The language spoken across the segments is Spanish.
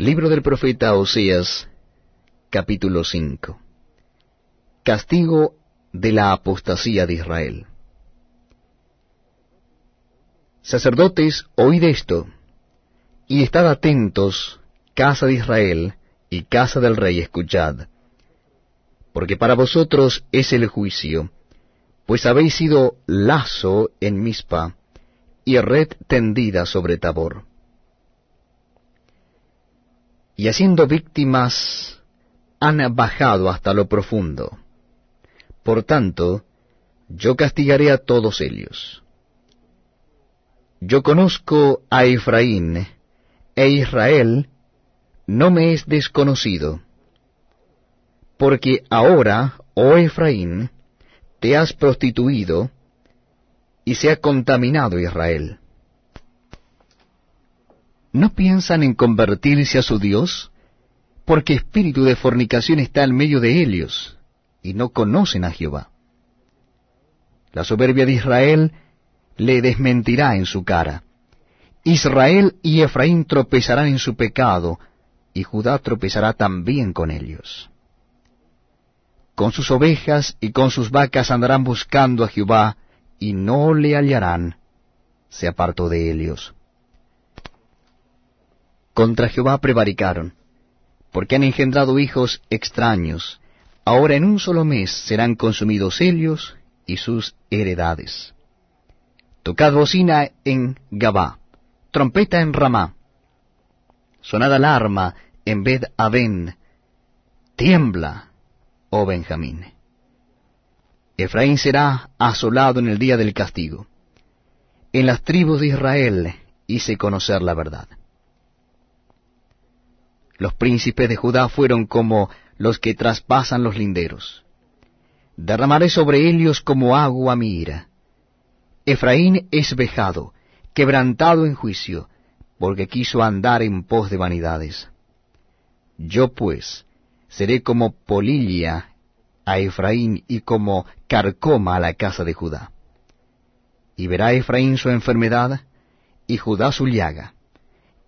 Libro del profeta Oseas, capítulo 5. Castigo de la apostasía de Israel. Sacerdotes, oíd esto, y estad atentos, casa de Israel y casa del rey, escuchad, porque para vosotros es el juicio, pues habéis sido lazo en Mispa y red tendida sobre Tabor. Y haciendo víctimas han bajado hasta lo profundo. Por tanto, yo castigaré a todos ellos. Yo conozco a Efraín, e Israel no me es desconocido. Porque ahora, oh Efraín, te has prostituido, y se ha contaminado Israel. ¿No piensan en convertirse a su Dios? Porque espíritu de fornicación está en medio de ellos, y no conocen a Jehová. La soberbia de Israel le desmentirá en su cara. Israel y Efraín tropezarán en su pecado, y Judá tropezará también con ellos. Con sus ovejas y con sus vacas andarán buscando a Jehová, y no le hallarán, se apartó de ellos. Contra Jehová prevaricaron, porque han engendrado hijos extraños, ahora en un solo mes serán consumidos ellos y sus heredades. Tocad bocina en Gabá, trompeta en Ramá, sonad alarma en Bed Aben, tiembla, oh Benjamín. Efraín será asolado en el día del castigo. En las tribus de Israel hice conocer la verdad. Los príncipes de Judá fueron como los que traspasan los linderos. Derramaré sobre ellos como agua mi ira Efraín es vejado, quebrantado en juicio, porque quiso andar en pos de vanidades. Yo pues seré como polilla a Efraín y como carcoma a la casa de Judá. Y verá Efraín su enfermedad y Judá su llaga.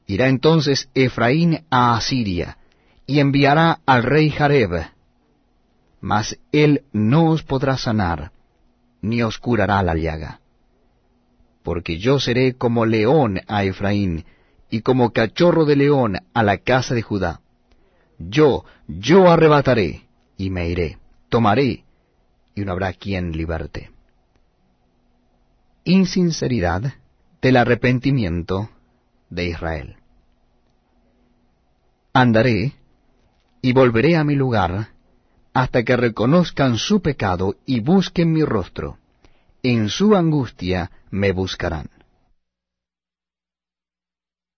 Irá entonces Efraín a Asiria y enviará al rey Jareb, mas él no os podrá sanar, ni os curará la llaga porque yo seré como león a Efraín, y como cachorro de león a la casa de Judá. Yo, yo arrebataré, y me iré, tomaré, y no habrá quien liberte. Insinceridad del arrepentimiento de Israel. Andaré, y volveré a mi lugar, hasta que reconozcan su pecado y busquen mi rostro en su angustia me buscarán.